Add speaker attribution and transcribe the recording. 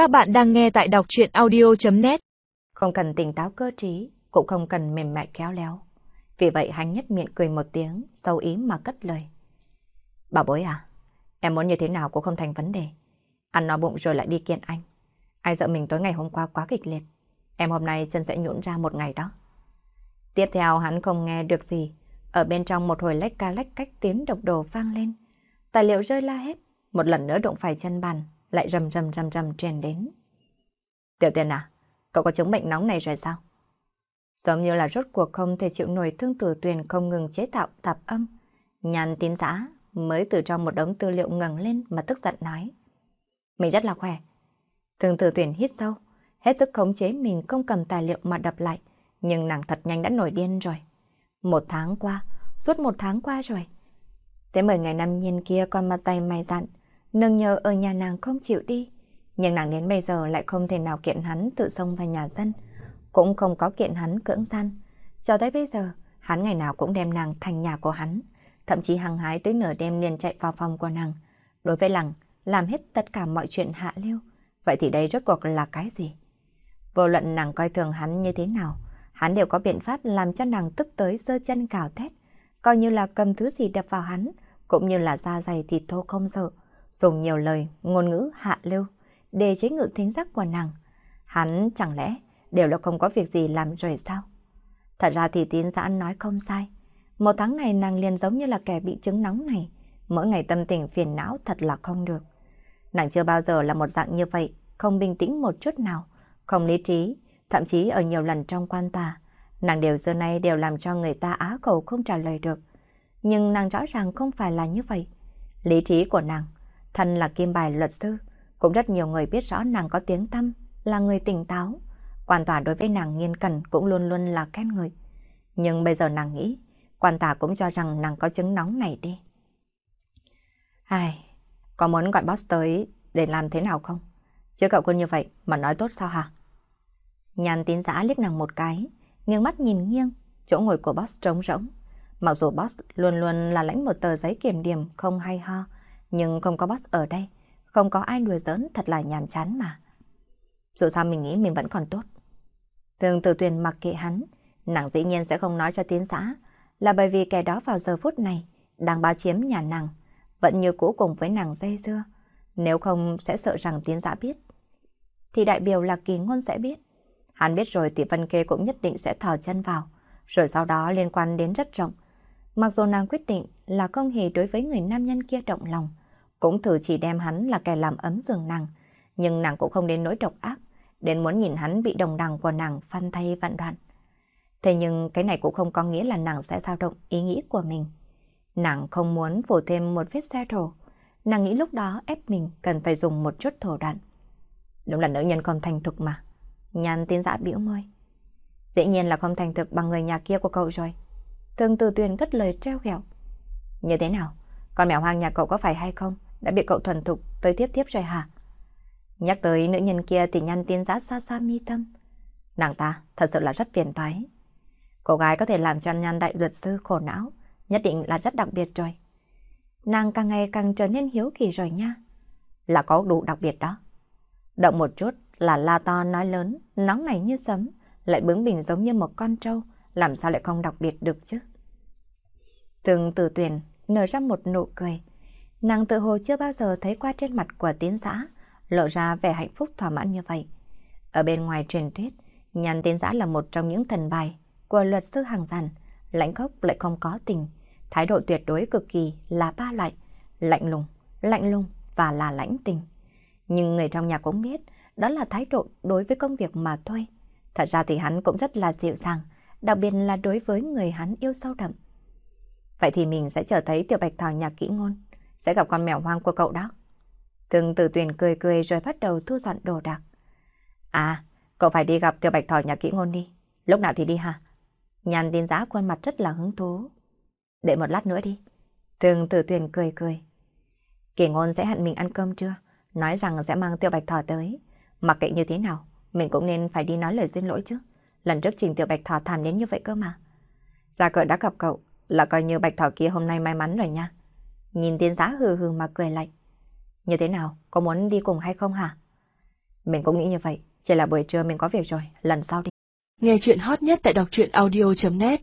Speaker 1: Các bạn đang nghe tại đọc chuyện audio.net
Speaker 2: Không cần tỉnh táo cơ trí, cũng không cần mềm mại khéo léo. Vì vậy hắn nhất miệng cười một tiếng, sâu ý mà cất lời. Bảo bối à, em muốn như thế nào cũng không thành vấn đề. Ăn no bụng rồi lại đi kiện anh. Ai sợ mình tối ngày hôm qua quá kịch liệt. Em hôm nay chân sẽ nhũn ra một ngày đó. Tiếp theo hắn không nghe được gì. Ở bên trong một hồi lách ca lách cách tiếng độc đồ vang lên. Tài liệu rơi la hết. Một lần nữa đụng phải chân bàn, lại rầm rầm rầm rầm truyền đến. Tiểu tiền à, cậu có chứng bệnh nóng này rồi sao? Giống như là rốt cuộc không thể chịu nổi thương tử tuyền không ngừng chế tạo tạp âm. Nhàn tín giã mới từ trong một đống tư liệu ngẩng lên mà tức giận nói. Mình rất là khỏe. Thương tử tuyền hít sâu, hết sức khống chế mình không cầm tài liệu mà đập lại. Nhưng nàng thật nhanh đã nổi điên rồi. Một tháng qua, suốt một tháng qua rồi. Tới mười ngày năm nhiên kia con mặt dày mày dặn, nâng nhờ ở nhà nàng không chịu đi. Nhưng nàng đến bây giờ lại không thể nào kiện hắn tự xông vào nhà dân, cũng không có kiện hắn cưỡng gian. Cho tới bây giờ, hắn ngày nào cũng đem nàng thành nhà của hắn, thậm chí hàng hái tới nửa đêm liền chạy vào phòng của nàng. Đối với lăng, làm hết tất cả mọi chuyện hạ lưu. Vậy thì đây rốt cuộc là cái gì? Vô luận nàng coi thường hắn như thế nào, hắn đều có biện pháp làm cho nàng tức tới sơ chân cào thét, coi như là cầm thứ gì đập vào hắn, cũng như là da dày thịt thô không sợ, dùng nhiều lời, ngôn ngữ hạ lưu, để chế ngự thính giác của nàng. Hắn chẳng lẽ đều là không có việc gì làm rồi sao? Thật ra thì tín giãn nói không sai. Một tháng này nàng liền giống như là kẻ bị chứng nóng này, mỗi ngày tâm tình phiền não thật là không được. Nàng chưa bao giờ là một dạng như vậy, không bình tĩnh một chút nào, không lý trí, thậm chí ở nhiều lần trong quan tòa, nàng đều xưa nay đều làm cho người ta á khẩu không trả lời được. Nhưng nàng rõ ràng không phải là như vậy. Lý trí của nàng, thân là kim bài luật sư, cũng rất nhiều người biết rõ nàng có tiếng tâm, là người tỉnh táo. Quan tòa đối với nàng nghiên cẩn cũng luôn luôn là khen người. Nhưng bây giờ nàng nghĩ, quan tòa cũng cho rằng nàng có chứng nóng này đi. Ai, có muốn gọi boss tới để làm thế nào không? Chứ cậu quân như vậy mà nói tốt sao hả? Nhàn tín giã liếc nàng một cái, nghiêng mắt nhìn nghiêng, chỗ ngồi của boss trống rỗng. Mặc dù boss luôn luôn là lãnh một tờ giấy kiểm điểm không hay ho, nhưng không có boss ở đây, không có ai đùa giỡn thật là nhàm chán mà. Dù sao mình nghĩ mình vẫn còn tốt. Thường từ tuyền mặc kệ hắn, nàng dĩ nhiên sẽ không nói cho tiến xã, là bởi vì kẻ đó vào giờ phút này đang bao chiếm nhà nàng, vẫn như cũ cùng với nàng dây dưa. Nếu không sẽ sợ rằng tiến xã biết. Thì đại biểu là kỳ ngôn sẽ biết. Hắn biết rồi thì Vân Kê cũng nhất định sẽ thò chân vào, rồi sau đó liên quan đến rất rộng. Mặc dù nàng quyết định là không hề đối với người nam nhân kia động lòng, cũng thử chỉ đem hắn là kẻ làm ấm giường nàng, nhưng nàng cũng không đến nỗi độc ác, đến muốn nhìn hắn bị đồng đằng của nàng phân thay vạn đoạn. Thế nhưng cái này cũng không có nghĩa là nàng sẽ dao động ý nghĩ của mình. Nàng không muốn phủ thêm một vết xe trổ. Nàng nghĩ lúc đó ép mình cần phải dùng một chút thổ đoạn. Đúng là nữ nhân còn thành thực mà. Nhàn tiến dã biểu môi. Dĩ nhiên là không thành thực bằng người nhà kia của cậu rồi. Thương từ tuyền cất lời treo ghẹo. Như thế nào? Con mèo hoang nhà cậu có phải hay không? Đã bị cậu thuần thục tới tiếp tiếp rồi hả? Nhắc tới nữ nhân kia thì nhăn tiên giá xa xa mi tâm. Nàng ta thật sự là rất phiền toái. Cô gái có thể làm cho nhan đại luật sư khổ não, nhất định là rất đặc biệt rồi. Nàng càng ngày càng trở nên hiếu kỳ rồi nha. Là có đủ đặc biệt đó. Động một chút là la to nói lớn, nóng này như sấm, lại bướng bỉnh giống như một con trâu, làm sao lại không đặc biệt được chứ? Từng từ tuyển nở ra một nụ cười. Nàng tự hồ chưa bao giờ thấy qua trên mặt của tiến giã, lộ ra vẻ hạnh phúc thỏa mãn như vậy. Ở bên ngoài truyền thuyết, nhàn tiến giã là một trong những thần bài của luật sư hàng giàn, lãnh khốc lại không có tình, thái độ tuyệt đối cực kỳ là ba loại, lạnh lùng, lạnh lùng và là lãnh tình. Nhưng người trong nhà cũng biết, đó là thái độ đối với công việc mà thôi. Thật ra thì hắn cũng rất là dịu dàng, đặc biệt là đối với người hắn yêu sâu đậm. Vậy thì mình sẽ chờ thấy tiểu bạch thỏ nhà kỹ ngôn, sẽ gặp con mèo hoang của cậu đó. Thường tử tuyển cười cười rồi bắt đầu thu dọn đồ đạc. À, cậu phải đi gặp tiểu bạch thỏ nhà kỹ ngôn đi. Lúc nào thì đi hả? Nhàn tin giá khuôn mặt rất là hứng thú. Để một lát nữa đi. Thường tử tuyển cười cười. Kỷ ngôn sẽ hẹn mình ăn cơm chưa? Nói rằng sẽ mang tiểu bạch thỏ tới. Mặc kệ như thế nào, mình cũng nên phải đi nói lời xin lỗi chứ. Lần trước trình tiểu bạch thỏ thảm đến như vậy cơ mà. Ra cỡ đã gặp cậu, là coi như bạch thỏ kia hôm nay may mắn rồi nha. Nhìn tiên giá hừ hừ mà cười lạnh. Như thế nào, có muốn đi cùng hay không hả? Mình cũng nghĩ như vậy, chỉ là buổi trưa mình có việc rồi, lần sau đi.
Speaker 1: Nghe chuyện hot nhất tại đọc truyện audio.net